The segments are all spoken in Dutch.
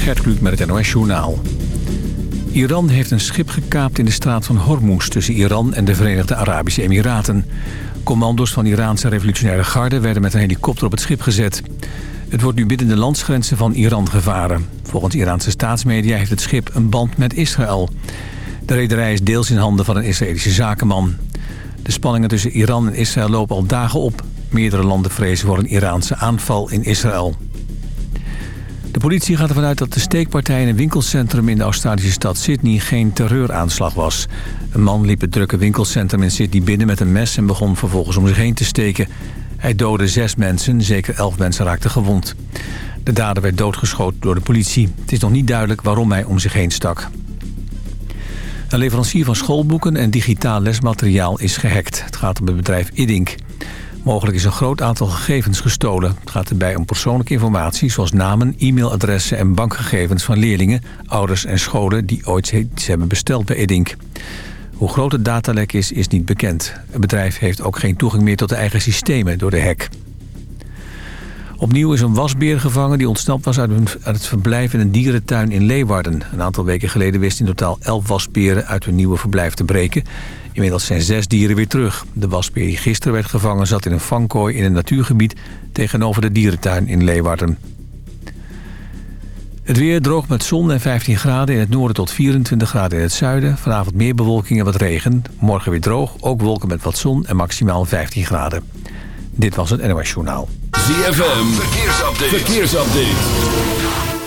Gert Kluk met het NOS Journaal. Iran heeft een schip gekaapt in de straat van Hormuz... tussen Iran en de Verenigde Arabische Emiraten. Commando's van Iraanse revolutionaire garde... werden met een helikopter op het schip gezet. Het wordt nu binnen de landsgrenzen van Iran gevaren. Volgens Iraanse staatsmedia heeft het schip een band met Israël. De rederij is deels in handen van een Israëlische zakenman. De spanningen tussen Iran en Israël lopen al dagen op. Meerdere landen vrezen voor een Iraanse aanval in Israël. De politie gaat ervan uit dat de steekpartij in een winkelcentrum in de Australische stad Sydney geen terreuraanslag was. Een man liep het drukke winkelcentrum in Sydney binnen met een mes en begon vervolgens om zich heen te steken. Hij doodde zes mensen, zeker elf mensen raakten gewond. De dader werd doodgeschoten door de politie. Het is nog niet duidelijk waarom hij om zich heen stak. Een leverancier van schoolboeken en digitaal lesmateriaal is gehackt. Het gaat om het bedrijf Idink. Mogelijk is een groot aantal gegevens gestolen. Het gaat erbij om persoonlijke informatie zoals namen, e-mailadressen en bankgegevens van leerlingen, ouders en scholen die ooit iets hebben besteld bij Idink. Hoe groot het datalek is, is niet bekend. Het bedrijf heeft ook geen toegang meer tot de eigen systemen door de hack. Opnieuw is een wasbeer gevangen die ontsnapt was uit, het verblijf in een dierentuin in Leeuwarden. Een aantal weken geleden wist in totaal elf wasberen uit hun nieuwe verblijf te breken. Inmiddels zijn zes dieren weer terug. De wasbeer die gisteren werd gevangen zat in een vangkooi in een natuurgebied tegenover de dierentuin in Leeuwarden. Het weer droog met zon en 15 graden in het noorden tot 24 graden in het zuiden. Vanavond meer bewolking en wat regen. Morgen weer droog, ook wolken met wat zon en maximaal 15 graden. Dit was het NOS Journaal. ZFM, verkeersupdate. verkeersupdate.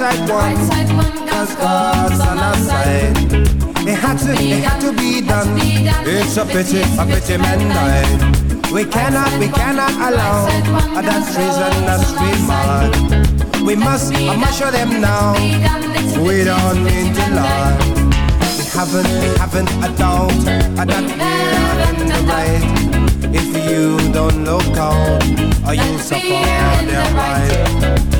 Side one, cause God's on our side. It had to, it had to be done. It's a pity, a pity man died. We cannot, we cannot allow that treason us we mad. We must, I must show them now. We don't need to lie. We haven't, we haven't a doubt that we're in the right. If you don't look out, you'll suffer on their right.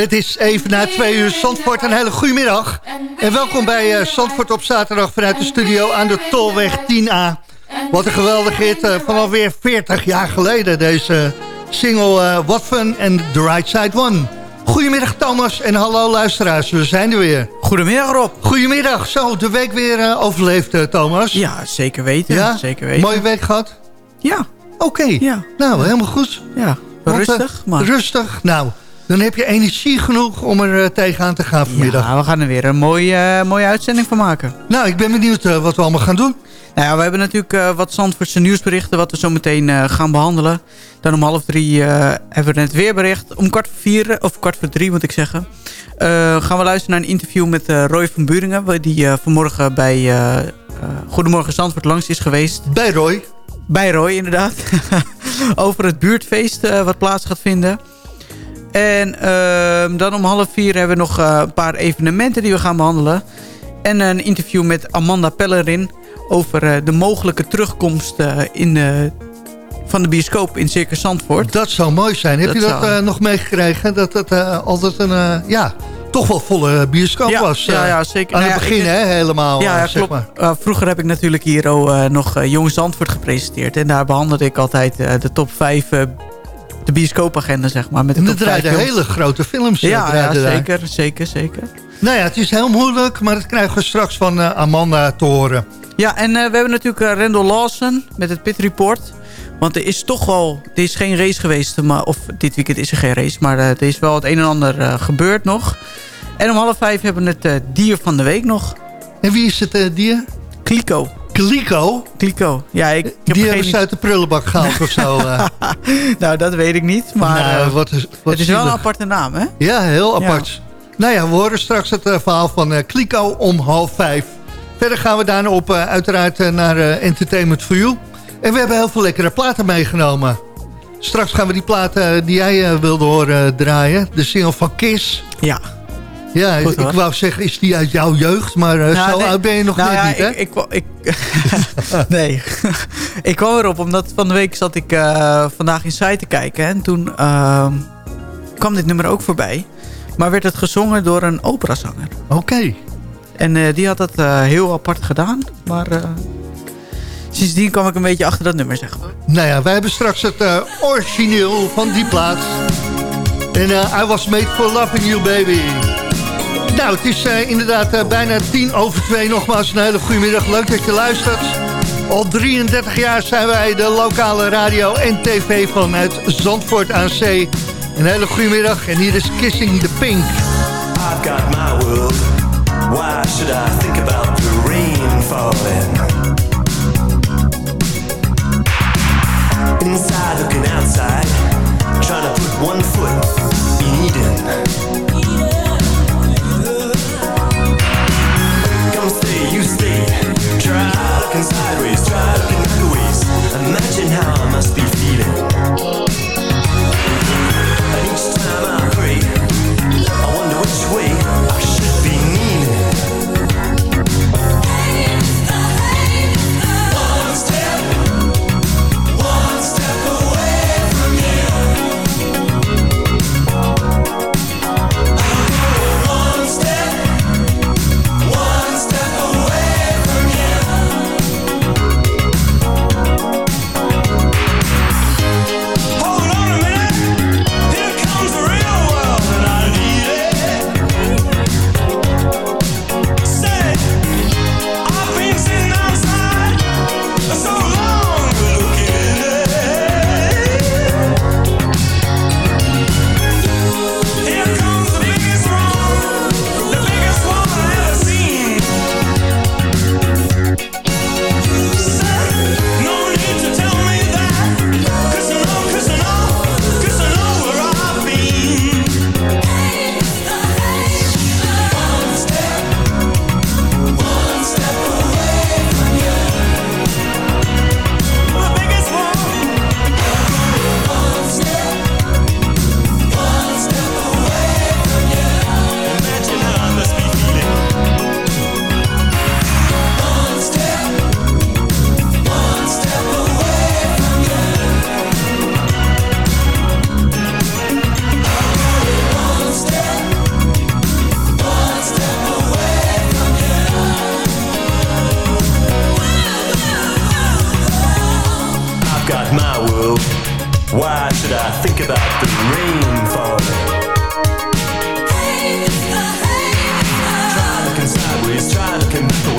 Het is even na twee uur Zandvoort. Een hele goede middag. En welkom bij uh, Zandvoort op zaterdag vanuit de studio aan de Tolweg 10A. Wat een geweldige hit uh, van alweer 40 jaar geleden. Deze single uh, What Fun and The Right Side One. Goedemiddag Thomas en hallo luisteraars. We zijn er weer. Goedemiddag Rob. Goedemiddag. Zo, de week weer overleefd Thomas. Ja, zeker weten. Ja? Zeker weten. Mooie week gehad? Ja. Oké. Ja. Nou, helemaal goed. Ja, rustig. Maar... Rustig. Nou... Dan heb je energie genoeg om er uh, tegenaan te gaan vanmiddag. Ja, we gaan er weer een mooie, uh, mooie uitzending van maken. Nou, ik ben benieuwd uh, wat we allemaal gaan doen. Nou ja, we hebben natuurlijk wat Zandvoortse nieuwsberichten... wat we zo meteen gaan behandelen. Dan om half drie hebben we het weerbericht. Om kwart voor vier, of kwart voor drie moet ik zeggen... gaan we luisteren naar een interview met Roy van Buringen... die vanmorgen bij Goedemorgen Zandvoort langs is geweest. Bij Roy? Bij Roy, inderdaad. Over het buurtfeest wat plaats gaat vinden... En uh, dan om half vier hebben we nog uh, een paar evenementen die we gaan behandelen. En een interview met Amanda Pellerin over uh, de mogelijke terugkomst uh, in, van de bioscoop in Circus Zandvoort. Dat zou mooi zijn. Heb je dat zou... nog meegekregen? Dat het altijd een, ja, toch wel volle bioscoop ja, was. ja, ja, zeker. Aan het nou begin, hè, helemaal. Ja, zeg klopt. Maar. vroeger heb ik natuurlijk hier nog Jong Zandvoort gepresenteerd. En daar behandelde ik altijd de top 5 de bioscoopagenda, zeg maar. Met en er draaiden hele grote films. Ja, eh, ja zeker, zeker, zeker. Nou ja, het is heel moeilijk, maar dat krijgen we straks van uh, Amanda te horen. Ja, en uh, we hebben natuurlijk uh, Randall Lawson met het Pit Report. Want er is toch wel, er is geen race geweest, maar, of dit weekend is er geen race, maar er is wel het een en ander gebeurd nog. En om half vijf hebben we het dier van de week nog. En wie is het dier? Kliko. Kliko? Kliko. Ja, ik, ik heb Die hebben ze uit de prullenbak gehaald of zo. Uh. nou, dat weet ik niet. Maar nou, uh, wat is, wat het is wel een aparte naam, hè? Ja, heel apart. Nou ja, we horen straks het uh, verhaal van Kliko om half vijf. Verder gaan we daarna op uiteraard naar Entertainment for You. En we hebben heel veel lekkere platen meegenomen. Straks gaan we die platen die jij wilde horen draaien. De single van Kiss. Ja. Ja, ik wou zeggen, is die uit jouw jeugd? Maar uh, nou, zo oud ben je nog nou, net ja, niet, hè? Ik, ik, ik nee, ik kwam erop omdat van de week zat ik uh, vandaag in site te kijken. En toen uh, kwam dit nummer ook voorbij. Maar werd het gezongen door een operazanger. Oké. Okay. En uh, die had dat heel apart gedaan. Maar sindsdien kwam ik een beetje achter dat nummer, zeg maar. Nou ja, wij hebben straks het origineel van die plaat. En I Was Made For Loving You, Baby. Nou, het is uh, inderdaad uh, bijna tien over twee. Nogmaals een hele goede middag. Leuk dat je luistert. Al 33 jaar zijn wij de lokale radio en tv vanuit Zandvoort aan Zee. Een hele goede middag en hier is Kissing the Pink. I've got my world. Why should I think about the rain?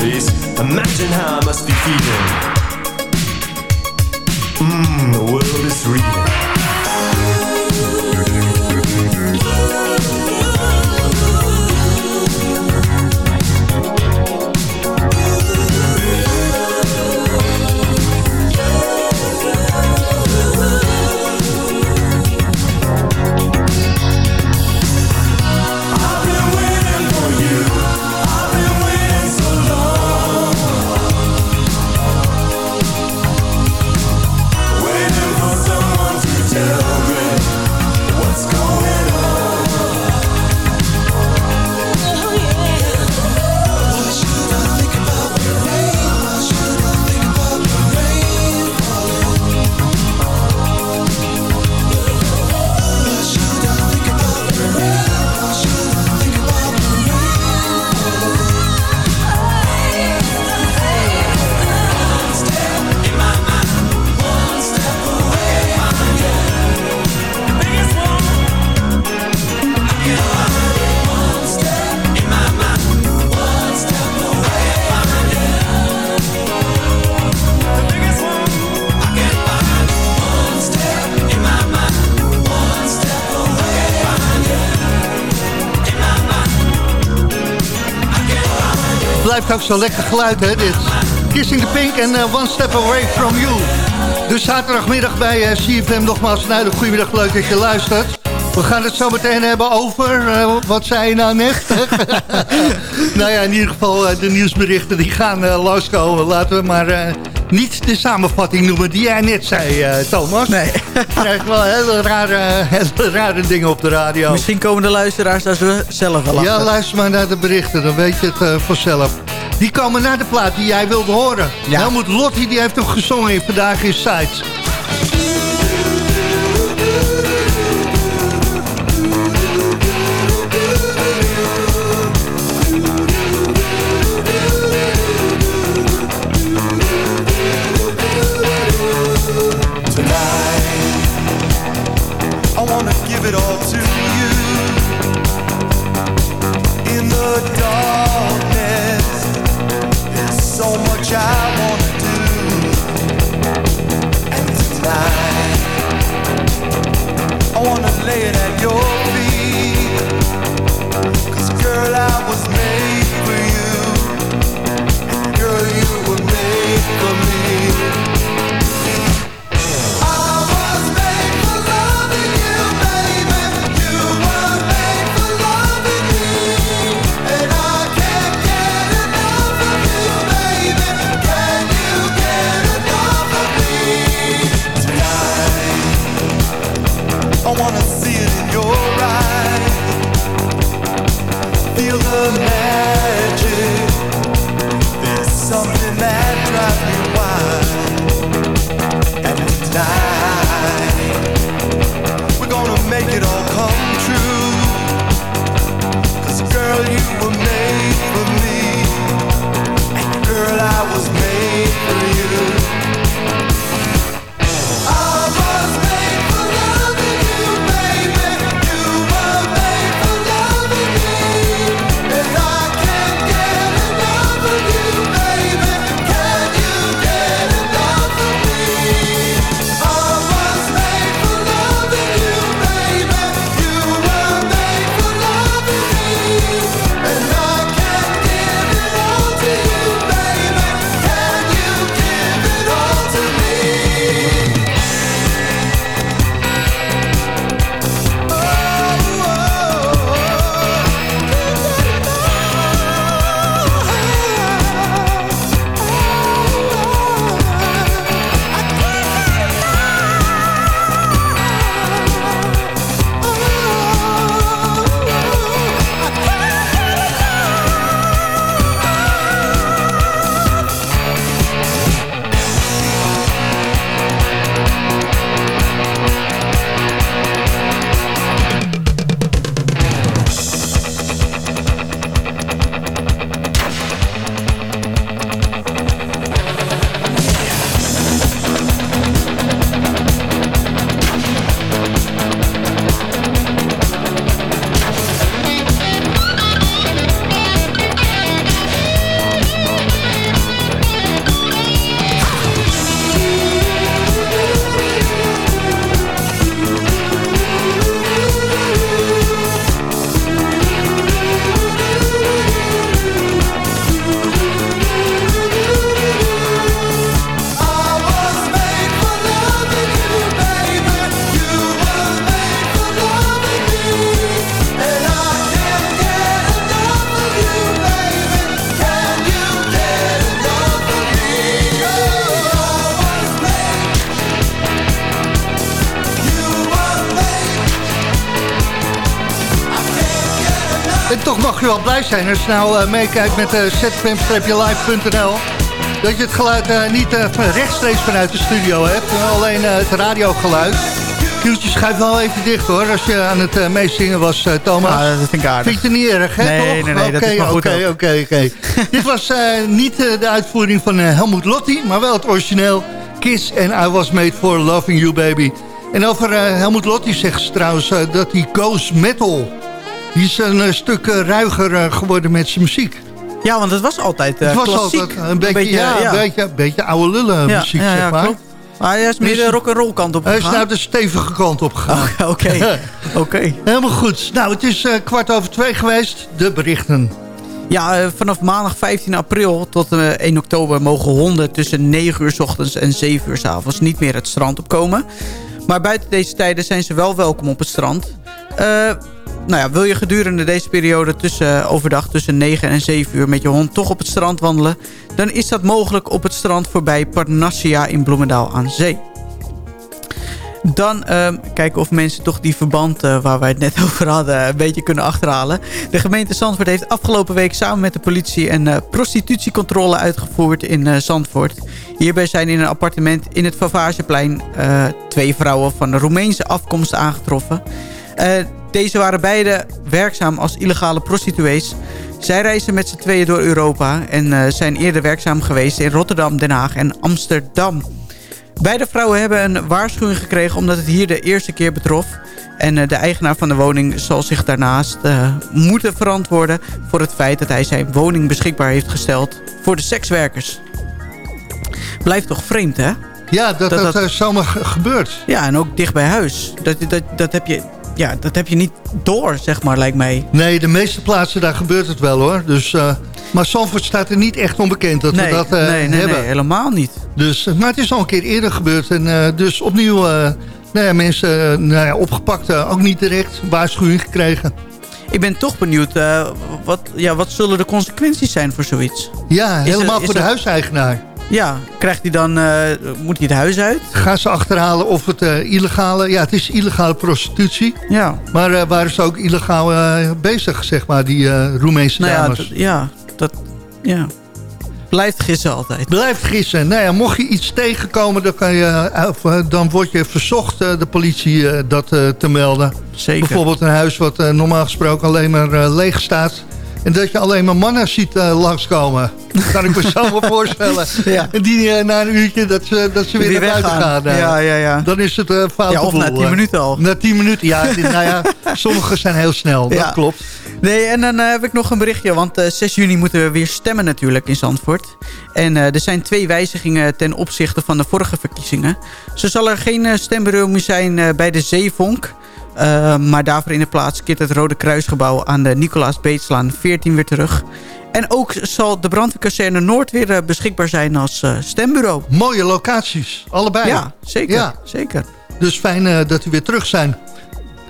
Looking. Imagine how I must be feeling. Mmm, the world is reading. Blijft ook zo lekker geluid, hè, dit. Kissing the Pink en uh, One Step Away From You. Dus zaterdagmiddag bij uh, CFM nogmaals een hele goedemiddag. Leuk dat je luistert. We gaan het zo meteen hebben over, uh, wat zei je nou net? nou ja, in ieder geval de nieuwsberichten die gaan loskomen. Laten we maar niet de samenvatting noemen die jij net zei, uh, Thomas. Nee. krijg wel hele rare, hele rare dingen op de radio. Misschien komen de luisteraars daar zelf wel achter. Ja, luister maar naar de berichten, dan weet je het uh, vanzelf. Die komen naar de plaat die jij wilde horen. Ja. Helmoet Lotti die heeft hem gezongen in Vandaag in Sites. Je wel blij zijn als je nou meekijkt met uh, zfm-live.nl. Dat je het geluid niet rechtstreeks vanuit de studio hebt. Alleen het radiogeluid. Kieltje schuift wel even dicht hoor, als je aan het meezingen was, Thomas. Ja, dat vind ik aardig. Vind je niet erg, hè? Nee, toch? nee, nee, dat is maar goed Oké, oké, oké. Dit was niet de uitvoering van Helmut Lotti, maar wel het origineel Kiss and I Was Made For Loving You Baby. En over Helmut Lotti zegt ze trouwens dat hij goes metal... Die is een stuk ruiger geworden met zijn muziek. Ja, want het was altijd uh, Het was klassiek. altijd een beetje, ja, ja. Een beetje, oude lullen ja, muziek, ja, zeg maar. Klopt. Maar hij is meer de rock'n'roll kant op gegaan. Hij is naar de stevige kant op gegaan. Oh, Oké, oké. Helemaal goed. Nou, het is uh, kwart over twee geweest. De berichten. Ja, uh, vanaf maandag 15 april tot uh, 1 oktober mogen honden tussen 9 uur s ochtends en 7 uur s avonds niet meer het strand opkomen. Maar buiten deze tijden zijn ze wel welkom op het strand. Nou ja, wil je gedurende deze periode tussen overdag tussen 9 en 7 uur met je hond toch op het strand wandelen... dan is dat mogelijk op het strand voorbij Parnassia in Bloemendaal aan Zee. Dan uh, kijken of mensen toch die verband uh, waar wij het net over hadden een beetje kunnen achterhalen. De gemeente Zandvoort heeft afgelopen week samen met de politie een uh, prostitutiecontrole uitgevoerd in Zandvoort. Hierbij zijn in een appartement in het Favageplein twee vrouwen van de Roemeense afkomst aangetroffen. Deze waren beide werkzaam als illegale prostituees. Zij reizen met z'n tweeën door Europa en zijn eerder werkzaam geweest in Rotterdam, Den Haag en Amsterdam. Beide vrouwen hebben een waarschuwing gekregen omdat het hier de eerste keer betrof. En uh, de eigenaar van de woning zal zich daarnaast uh, moeten verantwoorden... voor het feit dat hij zijn woning beschikbaar heeft gesteld voor de sekswerkers. Blijft toch vreemd, hè? Ja, dat dat, dat, dat zomaar gebeurt. Ja, en ook dicht bij huis. Dat, dat, dat, heb je, ja, dat heb je niet door, zeg maar, lijkt mij. Nee, de meeste plaatsen, daar gebeurt het wel, hoor. Dus... Uh... Maar Zandvoort staat er niet echt onbekend dat nee, we dat uh, nee, nee, hebben. Nee, helemaal niet. Dus, maar het is al een keer eerder gebeurd. En uh, dus opnieuw nou ja, mensen nou ja, opgepakt. ook niet direct waarschuwing gekregen. Ik ben toch benieuwd, wat, ja, wat zullen de consequenties zijn voor zoiets? Ja, helemaal er- voor de er- huiseigenaar. Ja, krijgt hij dan, eh, moet hij het huis uit? Gaan ze achterhalen of het eh, illegale... Ja, het is illegale prostitutie. Ja, Maar eh, waren ze ook illegaal bezig, zeg maar, die Roemeense nou ja, dames. dat, ja, dat, ja. Blijft gissen altijd. Blijf gissen. Nou ja, mocht je iets tegenkomen, dan, kan je, dan word je verzocht de politie dat te melden. Zeker. Bijvoorbeeld een huis wat normaal gesproken alleen maar leeg staat. En dat je alleen maar mannen ziet eh, langskomen. Dat kan ik me zo wel voorstellen. Ja. En die eh, na een uurtje dat ze, dat ze weer, Weer naar buiten gaan. eh. Ja, ja, ja. Dan is het uh, fout Ja, of na boel, 10 eh. minuten al. Na 10 minuten, ja. nou ja, sommige zijn heel snel, dat Ja. klopt. Nee, en dan heb ik nog een berichtje. Want eh, 6 juni moeten we weer stemmen natuurlijk in Zandvoort. En er zijn twee wijzigingen ten opzichte van de vorige verkiezingen. Zo zal er geen stembureau meer zijn bij de Zeevonk. Eh, maar daarvoor in de plaats keert het Rode Kruisgebouw aan de Nicolaas Beetslaan 14 weer terug. En ook zal de brandweerkazerne Noord weer eh, beschikbaar zijn als eh, stembureau. Mooie locaties, allebei. Ja, zeker. Ja. zeker. Dus fijn dat die weer terug zijn.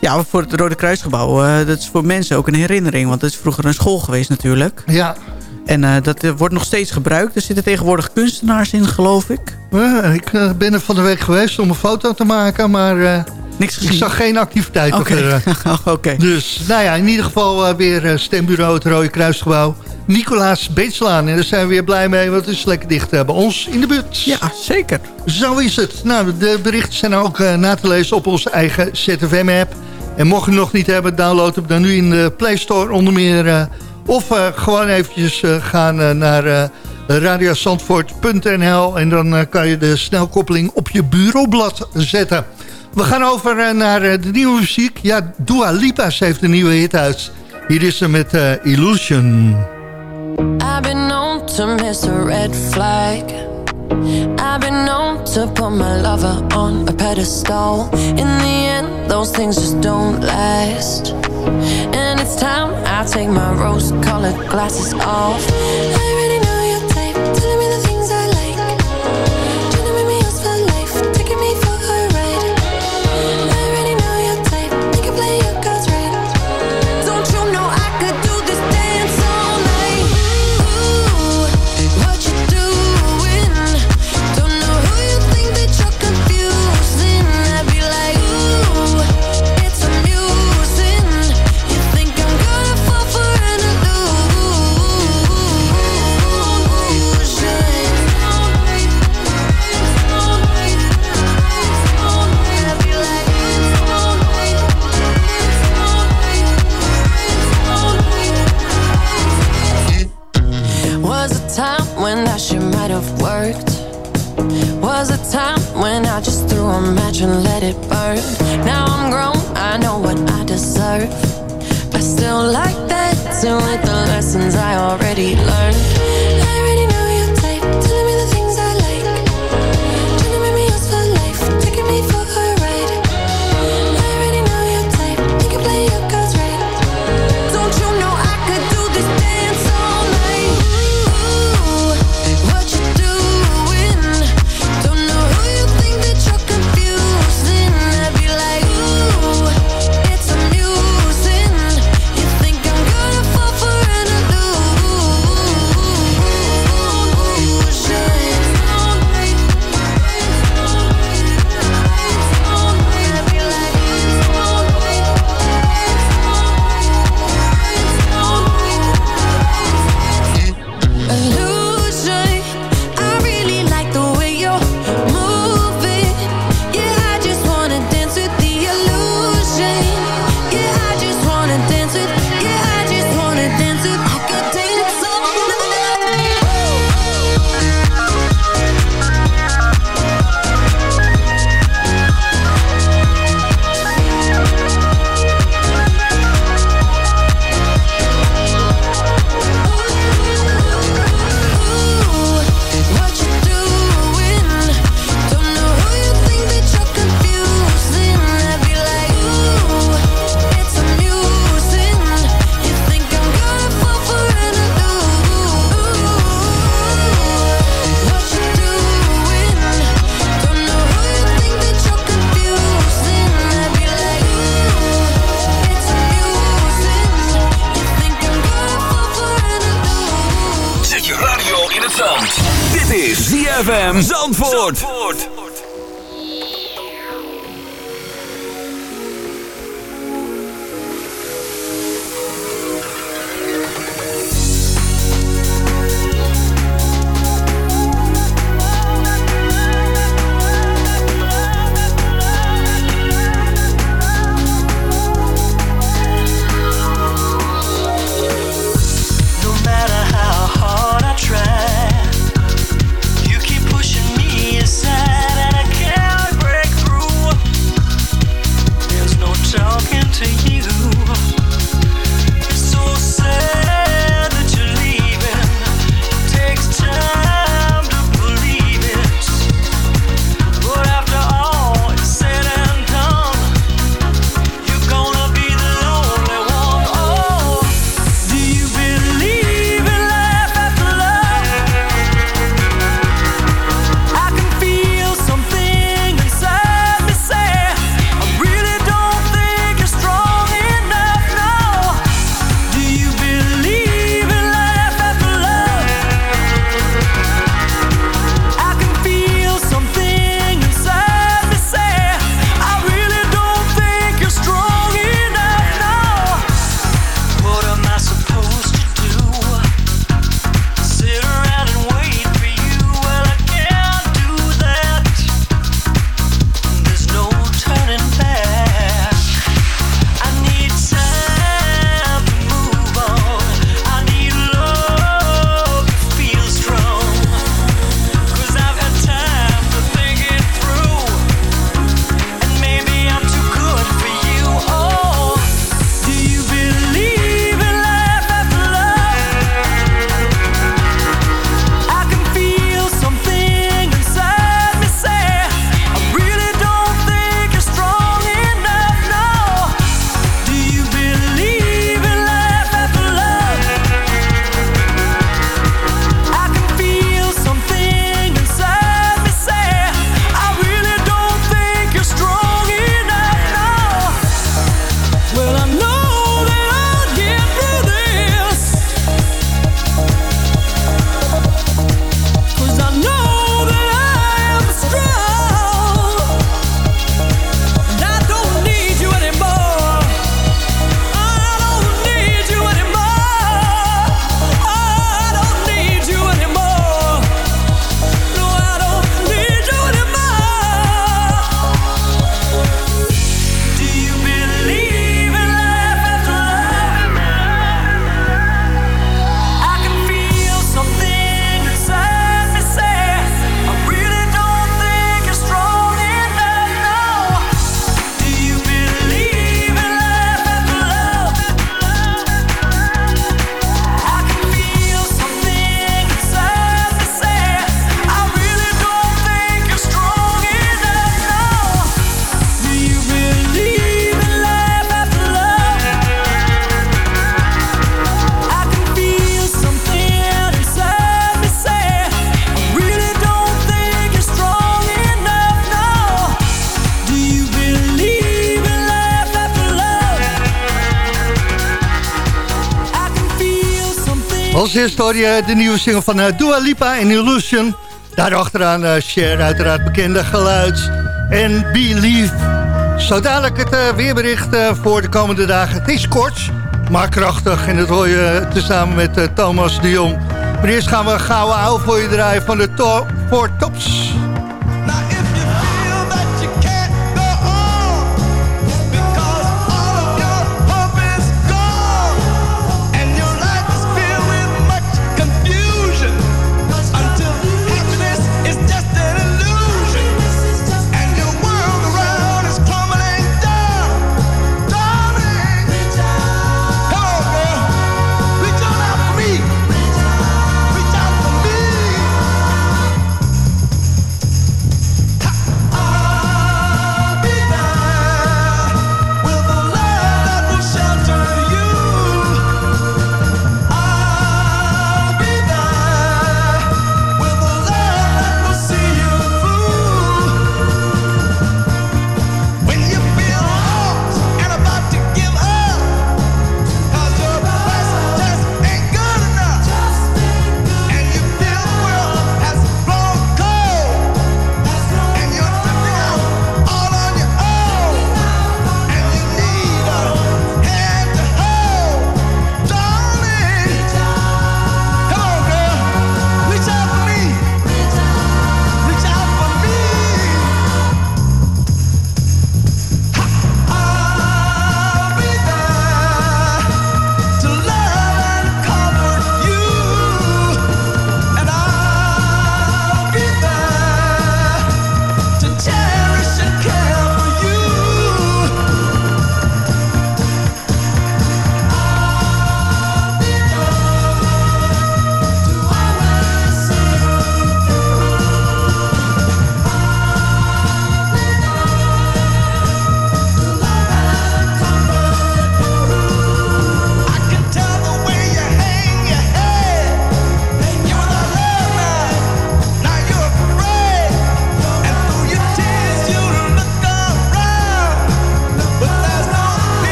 Ja, voor het Rode Kruisgebouw, dat is voor mensen ook een herinnering. Want het is vroeger een school geweest natuurlijk. Ja, En eh, dat eh, wordt nog steeds gebruikt. Er zitten tegenwoordig kunstenaars in, geloof ik. Ik eh, ben er van de week geweest om een foto te maken, maar Niks ik gezien. zag geen activiteit. Oké. Dus, nou ja, in ieder geval weer stembureau, het Rode Kruisgebouw. Nicolaas Beetslaan. En daar zijn we weer blij mee, want het is lekker dicht bij ons in de buurt. Ja, zeker. Zo is het. Nou, de berichten zijn ook na te lezen op onze eigen ZFM-app. En mocht je nog niet hebben, download hem dan nu in de Play Store onder meer. Of eh, gewoon eventjes eh, gaan eh, naar radiosandvoort.nl en dan kan je de snelkoppeling op je bureaublad zetten. We gaan over naar de nieuwe muziek. Ja, Dua Lipa heeft een nieuwe hit uit. Hier is ze met Illusion. I've been known to miss a red flag. I've been known to put my lover on a pedestal. In the end, those things just don't last. It's time I take my rose colored glasses off. and let it burn. Now I'm grown, I know what I deserve. But still like that, too, with the lessons I already learned. Hoor je de nieuwe single van uh, Dua Lipa en Illusion. Daarachteraan uh, Cher, uiteraard bekende geluid. En Believe. Zo dadelijk het uh, weerbericht voor de komende dagen. Het is kort, maar krachtig. En dat hoor je tezamen met Thomas de Jong. Maar eerst gaan we gouden ouwe voor je draaien van de to Four Tops.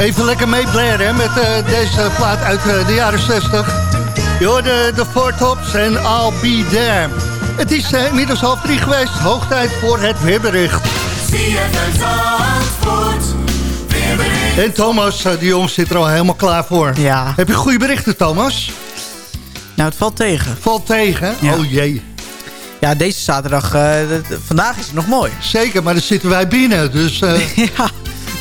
Even lekker meeblaren met uh, deze plaat uit uh, de jaren 60. Je hoorde de Four Tops en I'll Be There. Het is uh, inmiddels half drie geweest. Hoog tijd voor het weerbericht. En Thomas de Jong zit er al helemaal klaar voor. Ja. Heb je goede berichten, Thomas? Nou, het valt tegen. Valt tegen? Ja. Oh jee. Ja, deze zaterdag, vandaag is het nog mooi. Zeker, maar dan zitten wij binnen, dus... Ja,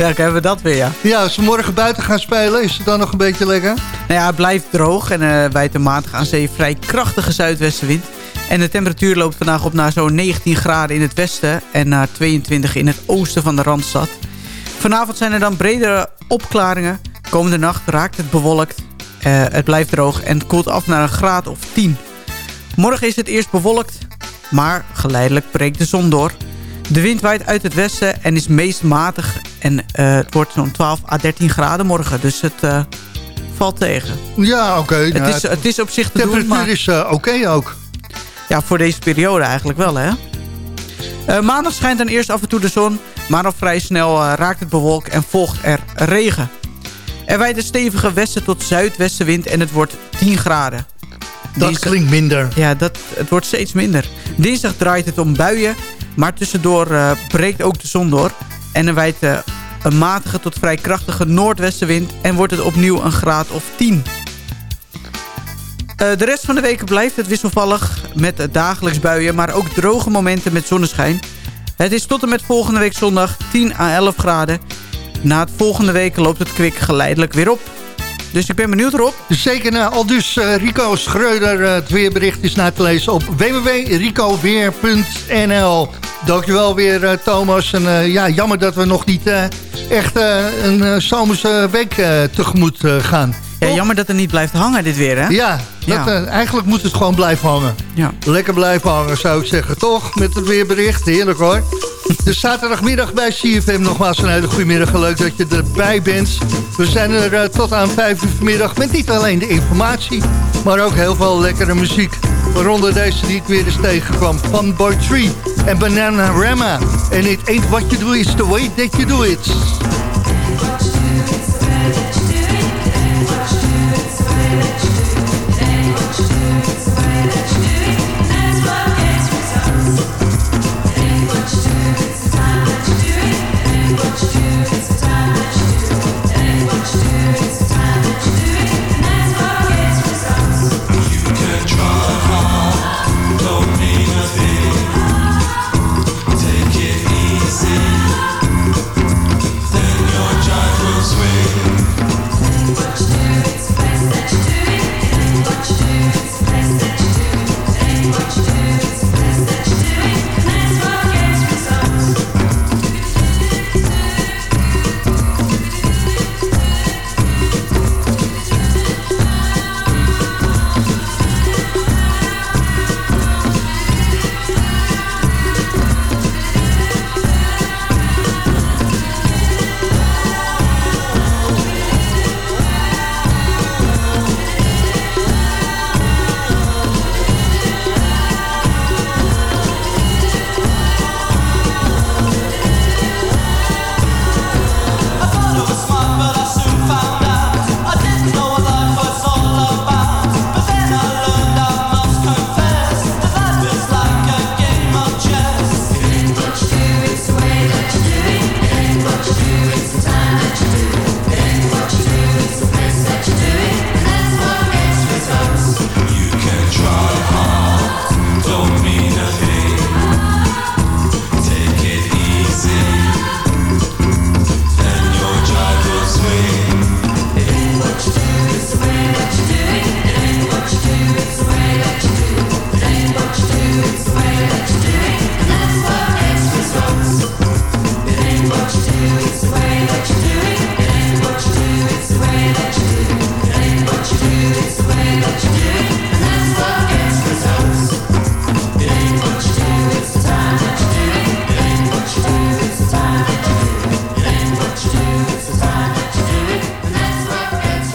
dan hebben we dat weer, ja. Ja, als we morgen buiten gaan spelen, is het dan nog een beetje lekker? Nou ja, het blijft droog en uh, bij de maandag aan zee vrij krachtige zuidwestenwind. En de temperatuur loopt vandaag op naar zo'n 19 graden in het westen en naar 22 in het oosten van de Randstad. Vanavond zijn er dan bredere opklaringen. Komende nacht raakt het bewolkt. Uh, het blijft droog en het koelt af naar een graad of 10. Morgen is het eerst bewolkt, maar geleidelijk breekt de zon door. De wind waait uit het westen en is meest matig. En uh, het wordt zo'n 12 à 13 graden morgen. Dus het uh, valt tegen. Ja, oké. Okay, het, nou, is, het is op zich te doen, temperatuur maar... is uh, oké okay ook. Ja, voor deze periode eigenlijk wel, hè. maandag schijnt dan eerst af en toe de zon. Maar al vrij snel raakt het bewolkt en volgt er regen. Er waait een stevige westen tot zuidwestenwind en het wordt 10 graden. Dat Dinsdag... klinkt minder. Ja, dat, het wordt steeds minder. Dinsdag draait het om buien maar tussendoor breekt ook de zon door. En er wijdt uh, een matige tot vrij krachtige noordwestenwind. En wordt het opnieuw een graad of 10. Uh, de rest van de weken blijft het wisselvallig met dagelijks buien. Maar ook droge momenten met zonneschijn. Het is tot en met volgende week zondag 10 à 11 graden. Na het volgende week loopt het kwik geleidelijk weer op. Dus ik ben benieuwd erop. Zeker, nou, al dus uh, Rico Schreuder. Uh, het weerbericht is na te lezen op www.ricoweer.nl. Dankjewel weer, uh, Thomas. En ja, jammer dat we nog niet echt een zomerse week tegemoet gaan. Ja, jammer dat het niet blijft hangen dit weer, hè? Ja, dat, ja. eigenlijk moet het gewoon blijven hangen. Ja. Lekker blijven hangen, zou ik zeggen. Toch? Met het weerbericht. Heerlijk hoor. De zaterdagmiddag bij CFM. Nogmaals een hele goede middag. Leuk dat je erbij bent. We zijn er uh, tot aan 5 uur vanmiddag met niet alleen de informatie... maar ook heel veel lekkere muziek. Waaronder deze die ik weer eens tegenkwam. Van Boy Tree en Banana Rama. En it ain't what you do, it's the way that you do it.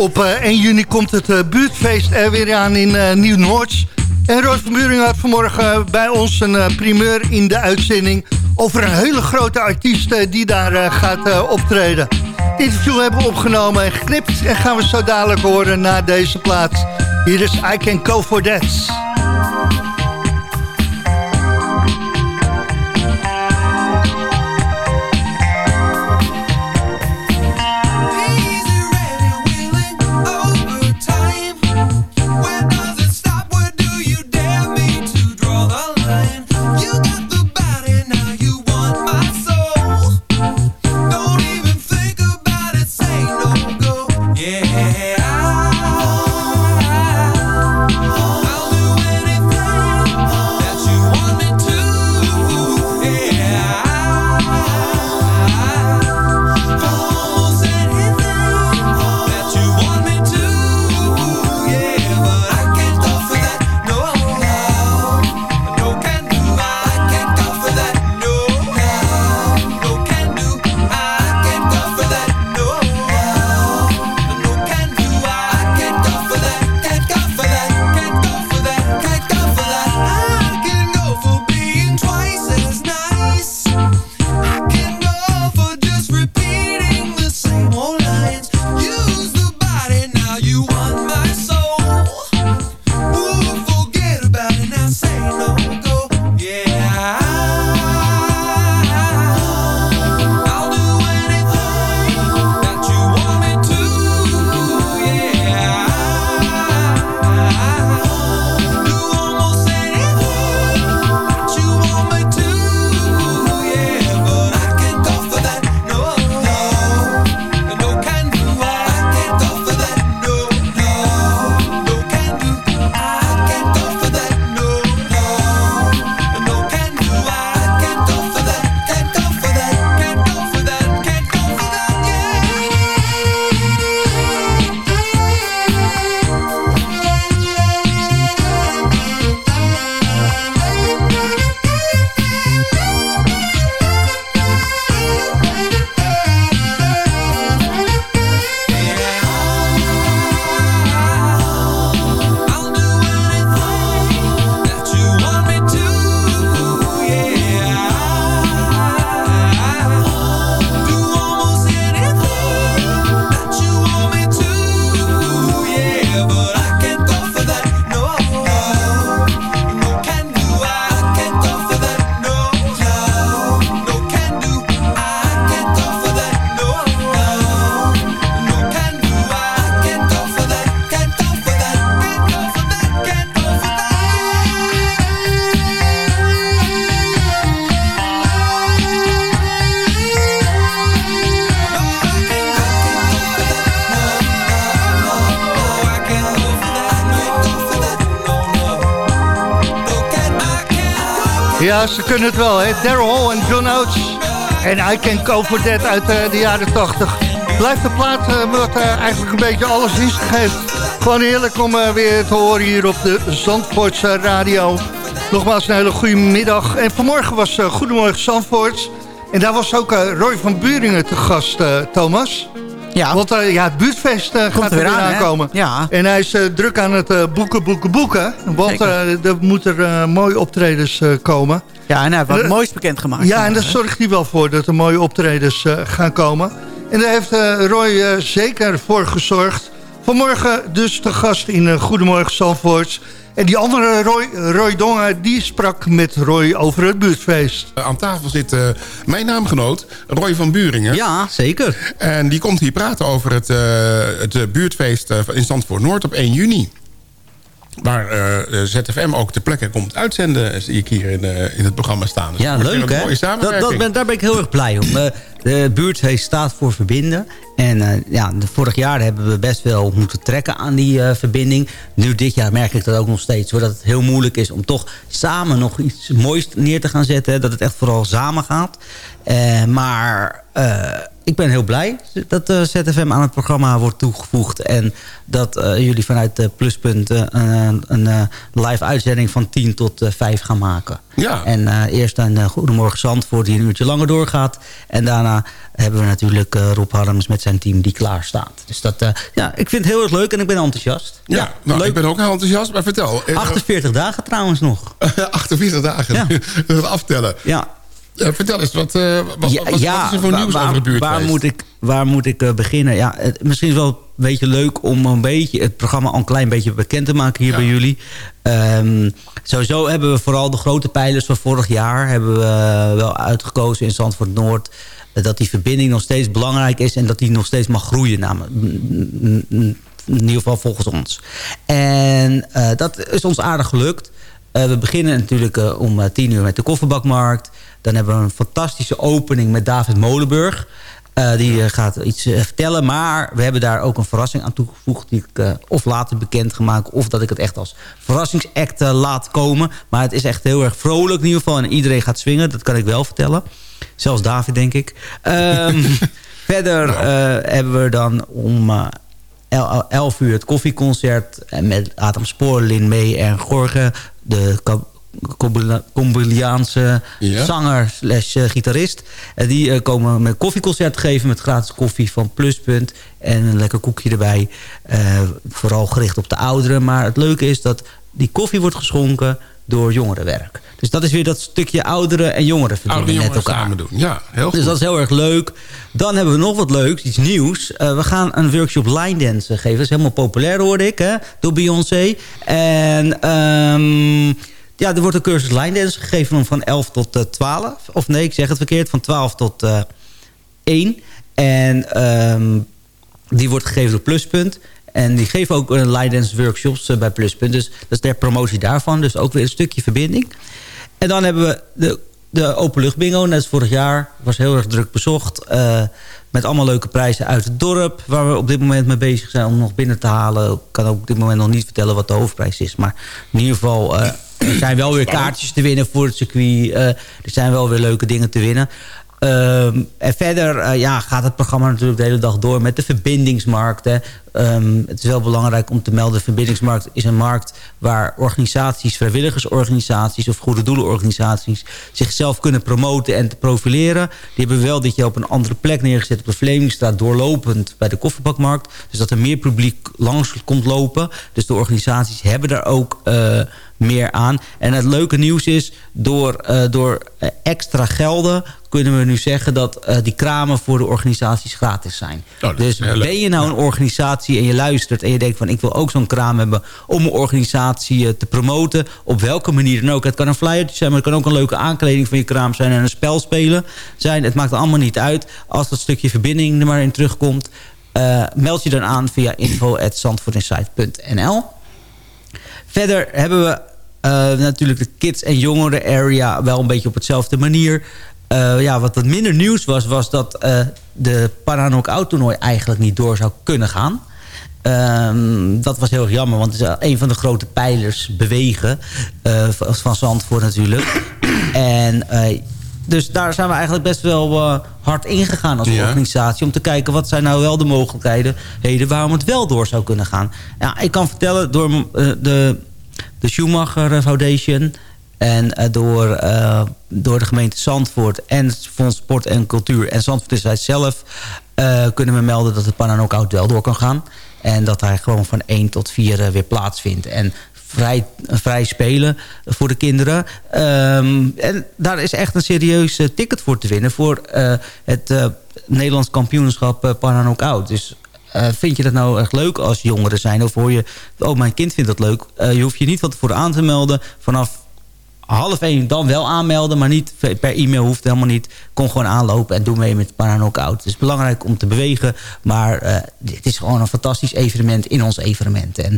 Op 1 eh, juni komt het uh, buurtfeest er weer aan in uh, Nieuw-Noords. En Roos van had vanmorgen bij ons een primeur in de uitzending... over een hele grote artiest die daar gaat optreden. Het interview hebben we opgenomen en geknipt... en gaan we zo dadelijk horen na deze plaats. Hier is I Can Go For That. Kunnen het wel, hè. Daryl Hall en John Oates. En I Can Go For That uit eh, de jaren 80. Blijft de plaat uh, wat uh, eigenlijk een beetje alles winst geeft. Gewoon heerlijk om weer te horen hier op de Zandvoortse radio. Nogmaals een hele goede middag. En vanmorgen was Goedemorgen Zandvoort. En daar was ook Roy van Buringen te gast, Thomas. Ja. Want uh, ja, het buurtfeest uh, gaat er weer aankomen. Ja. En hij is uh, druk aan het boeken, boeken, boeken. Want er moeten mooie optredens komen. Ja, en hij heeft wat moois bekendgemaakt. Ja, en daar zorgt hij wel voor dat er mooie optredens gaan komen. En daar heeft Roy zeker voor gezorgd. Vanmorgen dus te gast in Goedemorgen Zandvoort. En die andere Roy, Roy Dongen, die sprak met Roy over het buurtfeest. Uh, aan tafel zit uh, mijn naamgenoot, Roy van Buringen. Ja, zeker. En die komt hier praten over het, uh, het buurtfeest in Zandvoort Noord op 1 juni. Waar ZFM ook ter plekke komt uitzenden, zie ik hier in, in het programma staan. Dus ja, leuk hè? Dat, dat ben, daar ben ik heel erg blij om. de buurtfeest staat voor verbinden. En uh, ja, vorig jaar hebben we best wel moeten trekken aan die uh, verbinding. Nu dit jaar merk ik dat ook nog steeds. Zodat het heel moeilijk is om toch samen nog iets moois neer te gaan zetten. Dat het echt vooral samen gaat. Uh, maar ik ben heel blij dat uh, ZFM aan het programma wordt toegevoegd. En dat jullie vanuit Pluspunt een live uitzending van 10 tot 5 gaan maken. Ja. En eerst een Goedemorgen Zandvoort die een uurtje langer doorgaat. En daarna hebben we natuurlijk Rob Harms met zijn team die klaar staat. Dus dat, ja, ik vind het heel erg leuk en ik ben enthousiast. Ja, ja nou, leuk. ik ben ook heel enthousiast. Maar vertel. 48 dagen trouwens nog. 48 dagen, ja. dat aftellen. Ja. Uh, vertel eens, wat, uh, wat, ja, wat, ja, wat, is er voor nieuws over de buurt waar moet ik, waar moet ik uh, beginnen? Ja, het, misschien is wel een beetje leuk om een beetje het programma al een klein beetje bekend te maken hier ja. bij jullie. Um, sowieso hebben we vooral de grote pijlers van vorig jaar... hebben we wel uitgekozen in Zandvoort Noord... dat die verbinding nog steeds belangrijk is... en dat die nog steeds mag groeien. Namelijk, in ieder geval volgens ons. En dat is ons aardig gelukt. We beginnen natuurlijk om tien uur met de kofferbakmarkt... Dan hebben we een fantastische opening met David Molenburg. Uh, die gaat iets uh, vertellen. Maar we hebben daar ook een verrassing aan toegevoegd... die ik of later bekend gemaakt... of dat ik het echt als verrassingsact laat komen. Maar het is echt heel erg vrolijk in ieder geval. En iedereen gaat swingen, dat kan ik wel vertellen. Zelfs David, denk ik. Um, verder hebben we dan om... 11 uur het koffieconcert met Adam Spoorlin mee en Gorge. De Colombiaanse ja. zanger slash eh, gitarist. En die uh, komen met koffieconcert geven met gratis koffie van Pluspunt. En een lekker koekje erbij. Uh, vooral gericht op de ouderen. Maar het leuke is dat die koffie wordt geschonken door jongerenwerk. Dus dat is weer dat stukje ouderen en jongeren verbinden met elkaar. samen doen. Ja, heel goed. Dus dat is heel erg leuk. Dan hebben we nog wat leuks, iets nieuws. Uh, we gaan een workshop line dance geven. Dat is helemaal populair, hoorde ik, hè, door Beyoncé. En... Um, ja, er wordt een cursus line dance gegeven van 11 tot uh, eh, 12. Of nee, ik zeg het verkeerd, van 12 tot uh, eh, 1. En um, die wordt gegeven door Pluspunt. En die geven ook uh, workshops bij Pluspunt. Dus dat is de promotie daarvan. Dus ook weer een stukje verbinding. En dan hebben we de, de openlucht bingo, net als vorig jaar. Was heel erg druk bezocht. met allemaal leuke prijzen uit het dorp. Waar we op dit moment mee bezig zijn om nog binnen te halen. Ik kan ook op dit moment nog niet vertellen wat de hoofdprijs is. Maar in ieder geval er zijn wel weer kaartjes te winnen voor het circuit. Uh, er zijn wel weer leuke dingen te winnen. Uh, en verder uh, ja, gaat het programma natuurlijk de hele dag door met de verbindingsmarkt. Hè. Um, het is wel belangrijk om te melden... de verbindingsmarkt is een markt waar organisaties... vrijwilligersorganisaties of goede doelenorganisaties... zichzelf kunnen promoten en te profileren. Die hebben wel dit jaar op een andere plek neergezet... op de Vlemingstraat doorlopend bij de kofferbakmarkt. Dus dat er meer publiek langs komt lopen. Dus de organisaties hebben daar ook... Uh, meer aan. En het leuke nieuws is, door, uh, door extra gelden kunnen we nu zeggen dat uh, die kramen voor de organisaties gratis zijn. Oh, dus ben je nou een organisatie en je luistert en je denkt van ik wil ook zo'n kraam hebben om een organisatie uh, te promoten, op welke manier dan ook. Het kan een flyer zijn, maar het kan ook een leuke aankleding van je kraam zijn en een spel spelen zijn. Het maakt allemaal niet uit als dat stukje verbinding er maar in terugkomt. Uh, meld je dan aan via info.zandvoortinsight.nl Verder hebben we uh, natuurlijk de kids- en jongeren area wel een beetje op hetzelfde manier. Uh, ja, wat wat minder nieuws was, was dat uh, de Paranok Oud-toernooi eigenlijk niet door zou kunnen gaan. Um, dat was heel erg jammer, want het is een van de grote pijlers bewegen uh, van Zandvoort natuurlijk. En eh, dus daar zijn we eigenlijk best wel eh, hard ingegaan als Ja. organisatie... om te kijken wat zijn nou wel de mogelijkheden heden waarom het wel door zou kunnen gaan. Ja, ik kan vertellen, door eh, de, de Schumacher Foundation... en eh, door, eh, door de gemeente Zandvoort en Fonds Sport en Cultuur... en Zandvoort is hij zelf... eh, kunnen we melden dat het Pananokout wel door kan gaan. En dat hij gewoon van 1 tot 4 eh, weer plaatsvindt. En vrij, vrij spelen voor de kinderen. Ehm, en daar is echt een serieus ticket voor te winnen... voor het Nederlands kampioenschap uh, Pananokout. Dus vind je dat nou echt leuk als jongeren zijn? Of hoor je, oh mijn kind vindt dat leuk. Je hoeft je niet van tevoren aan te melden. Vanaf half één dan wel aanmelden, maar niet per e-mail hoeft helemaal niet. Kom gewoon aanlopen en doe mee met Pananokout. Het is belangrijk om te bewegen, maar uh, het is gewoon een fantastisch evenement in ons evenement. En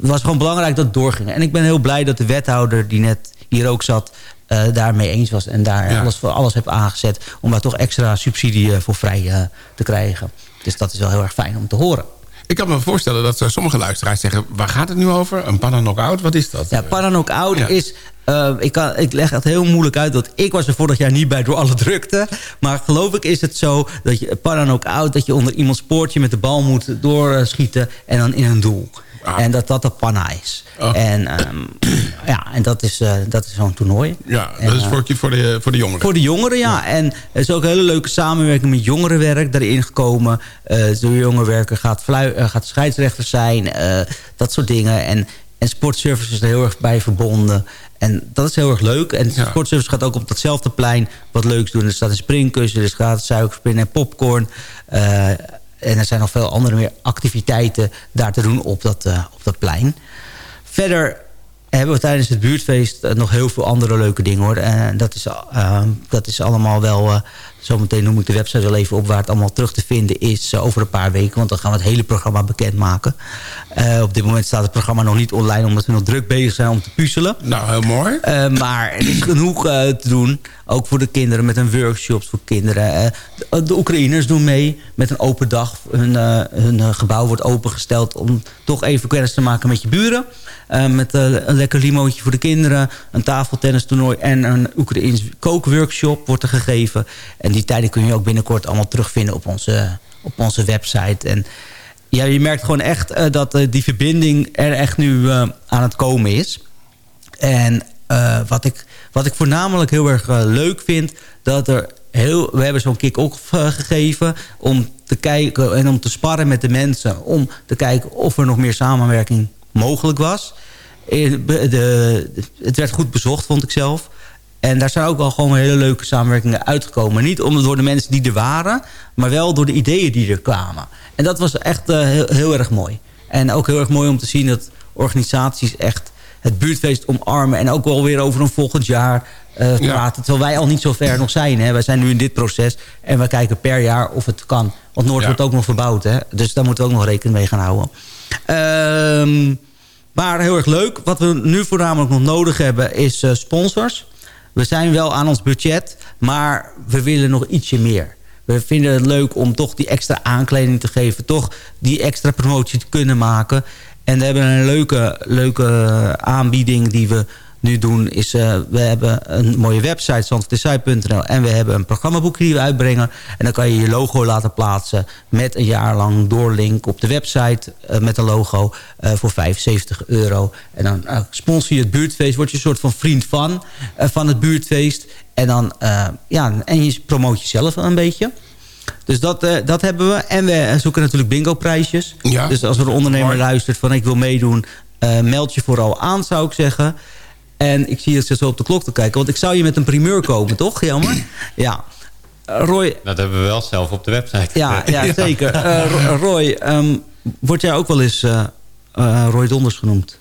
het was gewoon belangrijk dat het doorging. En ik ben heel blij dat de wethouder die net hier ook zat... Uh, daarmee eens was en daar ja. alles voor alles heb aangezet... om daar toch extra subsidie uh, voor vrij uh, te krijgen. Dus dat is wel heel erg fijn om te horen. Ik kan me voorstellen dat sommige luisteraars zeggen... waar gaat het nu over? Een panna knock-out? Wat is dat? Ja, panna knock-out ja. is... Uh, ik, kan, ik leg het heel moeilijk uit. Want ik was er vorig jaar niet bij door alle drukte. Maar geloof ik is het zo dat je panna knock-out... dat je onder iemands poortje met de bal moet doorschieten... en dan in een doel. Ah. En dat dat de panna is. Oh. En, um, ja, en dat is, uh, dat is zo'n toernooi. Ja, en, dat is voor, voor, de, voor de jongeren. Voor de jongeren, ja. ja. En er is ook een hele leuke samenwerking met jongerenwerk daarin gekomen. Uh, de jongerenwerker gaat, gaat scheidsrechter zijn. dat soort dingen. En, en sportservice is er heel erg bij verbonden. En dat is heel erg leuk. En ja. sportservice gaat ook op datzelfde plein wat leuks doen. Er staat een springkussen, er gratis suikerspin en popcorn. En er zijn nog veel andere meer activiteiten daar te doen op dat, uh, op dat plein. Verder hebben we tijdens het buurtfeest uh, nog heel veel andere leuke dingen. hoor. En dat is, dat is allemaal wel... eh, zometeen noem ik de website wel even op... waar het allemaal terug te vinden is over een paar weken. Want dan gaan we het hele programma bekendmaken. Uh, op dit moment staat het programma nog niet online... omdat we nog druk bezig zijn om te puzzelen. Nou, heel mooi. Uh, maar er is genoeg uh, te doen. Ook voor de kinderen met een workshops voor kinderen. De, de, Oekraïners doen mee met een open dag. Hun, hun gebouw wordt opengesteld om toch even kennis te maken met je buren. met een lekker limootje voor de kinderen. Een tafeltennistoernooi en een Oekraïns kookworkshop wordt er gegeven. En die tijden kun je ook binnenkort allemaal terugvinden op onze, op onze website. En ja, je merkt gewoon echt uh, dat uh, die verbinding er echt nu uh, aan het komen is. En wat, ik, wat ik voornamelijk heel erg leuk vind... dat er heel, we hebben zo'n kick-off gegeven om te kijken en om te sparren met de mensen... om te kijken of er nog meer samenwerking mogelijk was. De, het werd goed bezocht, vond ik zelf. En daar zijn ook wel gewoon hele leuke samenwerkingen uitgekomen. Niet om, door de mensen die er waren, maar wel door de ideeën die er kwamen. En dat was echt uh, heel, heel, erg mooi. En ook heel erg mooi om te zien dat organisaties echt het buurtfeest omarmen... en ook wel weer over een volgend jaar uh, praten. Terwijl wij al niet zo ver nog zijn. Hè. Wij zijn nu in dit proces en we kijken per jaar of het kan. Want Noord ja. wordt ook nog verbouwd. Hè. Dus daar moeten we ook nog rekening mee gaan houden. Um, maar heel erg leuk. Wat we nu voornamelijk nog nodig hebben is uh, sponsors... We zijn wel aan ons budget, maar we willen nog ietsje meer. We vinden het leuk om toch die extra aankleding te geven. Toch die extra promotie te kunnen maken. En we hebben een leuke, leuke aanbieding die we nu doen. Is, uh, we hebben een mooie website, zandvoortdezuid.nl. En we hebben een programmaboekje die we uitbrengen. En dan kan je je logo laten plaatsen met een jaar lang doorlink op de website. Uh, met een logo uh, voor 75 euro. En dan sponsor je het buurtfeest. Word je een soort van vriend van, van het buurtfeest. En dan ja, en je promoot jezelf een beetje. Dus dat, uh, dat hebben we. En we zoeken natuurlijk bingo-prijsjes. Ja. Dus als er een ondernemer luistert van ik wil meedoen... Uh, meld je vooral aan, zou ik zeggen. En ik zie je zo op de klok te kijken. Want ik zou je met een primeur komen, toch? Jammer. Ja. Uh, Roy... Dat hebben we wel zelf op de website. Ja, ja zeker. Roy, um, word jij ook wel eens Roy Donders genoemd?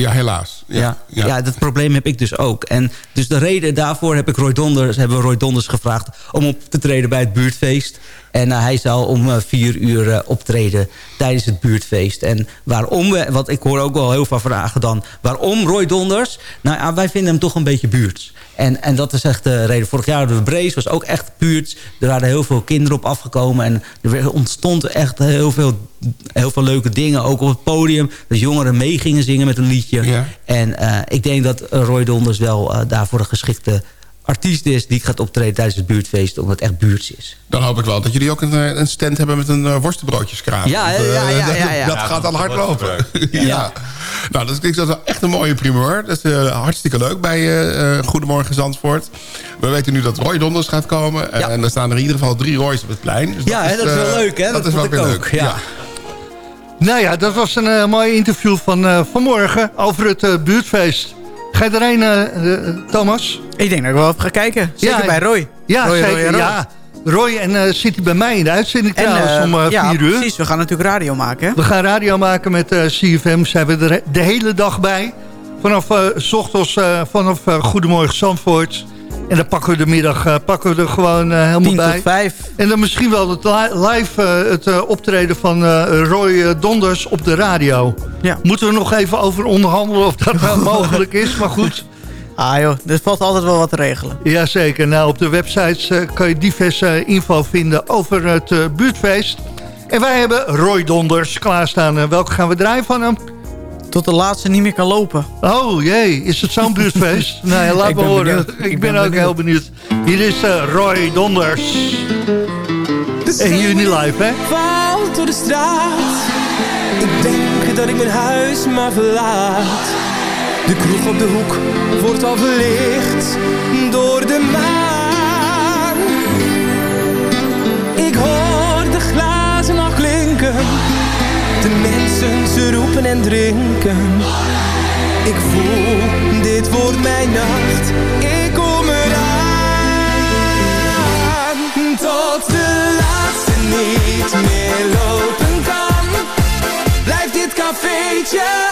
Ja, helaas. Ja, ja, ja. ja, dat probleem heb ik dus ook. En dus de reden daarvoor heb ik Roy Donders, hebben we Roy Donders gevraagd... om op te treden bij het buurtfeest. En uh, hij zal om uh, vier uur uh, optreden tijdens het buurtfeest. En waarom, we, want ik hoor ook wel heel veel vragen dan... waarom Roy Donders? Nou ja, wij vinden hem toch een beetje buurts. En, en dat is echt de reden. Vorig jaar de Brees was ook echt buurts. Er waren heel veel kinderen op afgekomen. En er ontstond echt heel veel, heel veel leuke dingen. Ook op het podium. Dat jongeren mee gingen zingen met een liedje. Ja. En ik denk dat Roy Donders wel daarvoor een geschikte artiest is die gaat optreden tijdens het buurtfeest... omdat het echt buurts is. Dan hoop ik wel dat jullie ook een, eh, een stand hebben met een uh, worstenbroodjeskraam. Ja, uh, ja, ja, dat, ja, ja. dat Ja, gaat al hard lopen. ja. Nou, dat is wel echt een mooie primeur. Dat is hartstikke leuk bij Goedemorgen Zandvoort. We weten nu dat Roy Donders gaat komen. En er staan er in ieder geval drie Roy's op het plein. Dus ja, dat is, dat is wel leuk, hè? Dat, Dat, is wel weer ook, leuk. ja. Nou ja, dat was een uh, mooi interview van uh, vanmorgen over het uh, buurtfeest. Ga je erheen, Thomas? Ik denk dat ik wel even ga kijken. Zeker Ja, bij Roy. Ja, Roy, zeker. Roy, Roy. Ja. Roy en zit hij bij mij in de uitzending trouwens En, om uh, ja, vier uur. precies. We gaan natuurlijk radio maken. Hè? We gaan radio maken met uh, CFM. Zijn we er de hele dag bij. Vanaf uh, s ochtends, vanaf Goedemorgen Zandvoort. En dan pakken we de middag pakken we er gewoon helemaal 10 bij. tot 5. En dan misschien wel het li live het optreden van Roy Donders op de radio. Ja. Moeten we nog even over onderhandelen of dat wel mogelijk is. Maar goed. Ah joh, er valt altijd wel wat te regelen. Jazeker. Nou, op de websites kan je diverse info vinden over het buurtfeest. En wij hebben Roy Donders klaarstaan. Welke gaan we draaien van hem? Tot de laatste niet meer kan lopen. Oh jee, is het zo'n buurtfeest? ja, laat me horen. benieuwd. Ik, Ik ben, ben ook benieuwd. heel benieuwd. Hier is Roy Donders. 1 juni live, hè? Valt door de straat. Ik denk dat ik mijn huis maar verlaat. De kroeg op de hoek wordt al verlicht door de maan. Ik hoor de glazen al klinken. De mensen ze roepen en drinken. Ik voel, dit wordt mijn nacht. Ik kom eraan. Tot de laatste niet meer lopen kan. Blijft dit cafeetje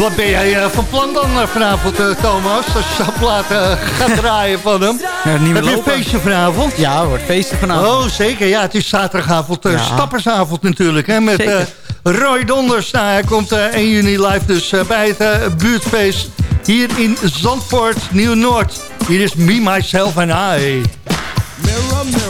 Wat ben jij uh, van plan dan uh, vanavond, uh, Thomas? Als je zo'n plaat gaat draaien van hem. Ja, niet meer Heb je een feestje vanavond? Ja, wordt feesten vanavond. Oh, zeker. Ja, het is zaterdagavond, uh, Ja. stappersavond natuurlijk. Hè, met uh, Roy Donders. Nou, hij komt uh, 1 juni live dus uh, bij het uh, buurtfeest hier in Zandvoort, Nieuw-Noord. Hier is Me, Myself and I. Mirror, mirror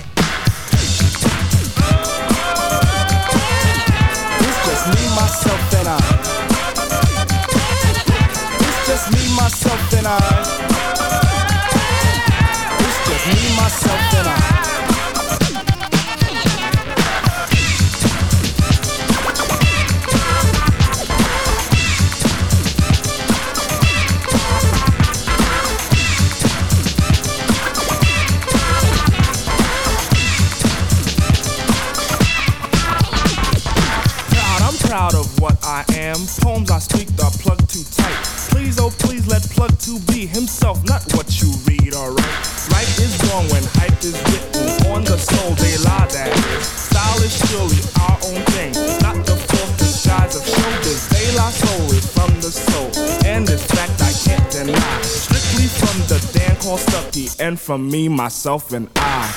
from me, myself, and I.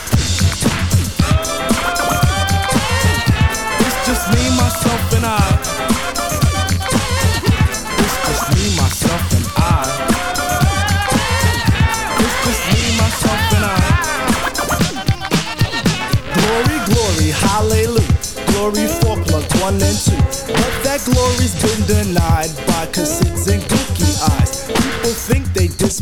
It's just me, myself, and I. It's just me, myself, and I. It's just me, myself, and I. Glory, glory, hallelujah. Glory for plugs one and two. But that glory's been denied by cassettes and gookie eyes. People think they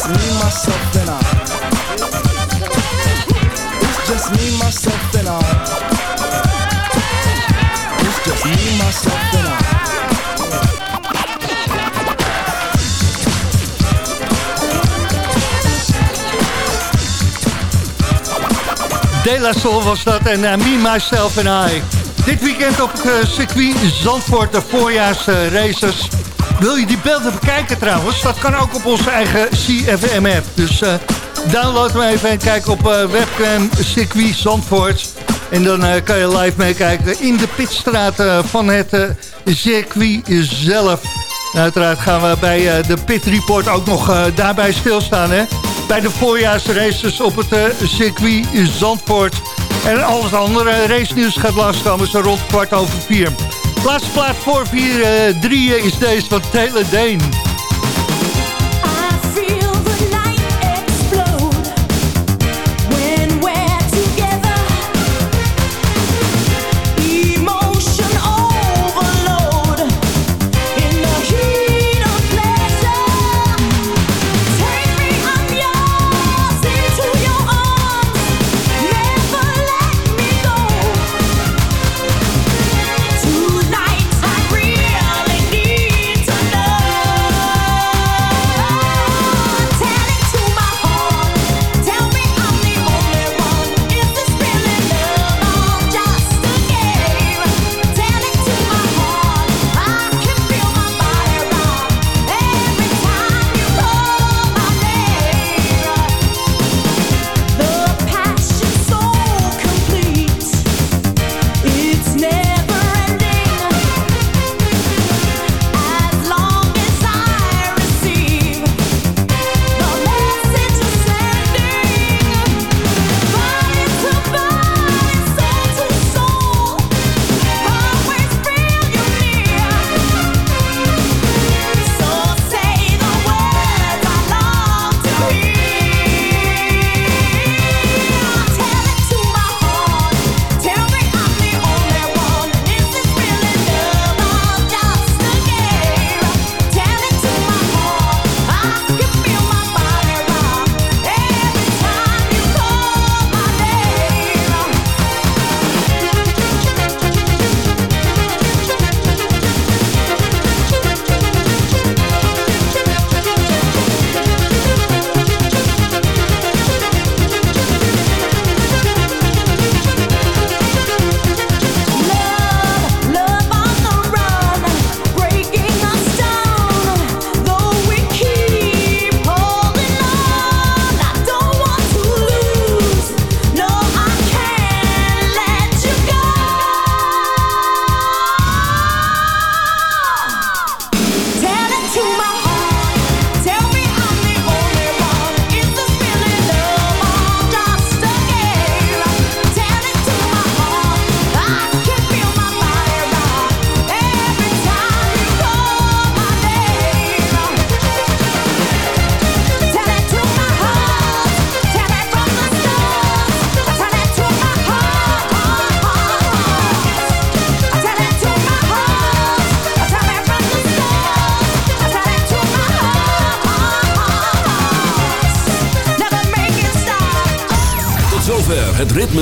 just me, myself, and I. It's just me, myself, and I. It's just me, myself, and I. De La Soul was dat en uh, Me, Myself en I. Dit weekend op het uh, circuit Zandvoort, de voorjaarsraces. Wil je die beelden bekijken trouwens? Dat kan ook op onze eigen CFM-app. Dus uh, download hem even en kijk op webcam circuit Zandvoort. En dan kan je live meekijken in de pitstraat van het circuit zelf. En uiteraard gaan we bij de Pit Report ook nog daarbij stilstaan, hè? bij de voorjaarsraces op het circuit Zandvoort. En al het andere race nieuws gaat langskomen zo rond kwart over vier. Laatste plaats voor vier, uh, drie is deze van Taylor Dane.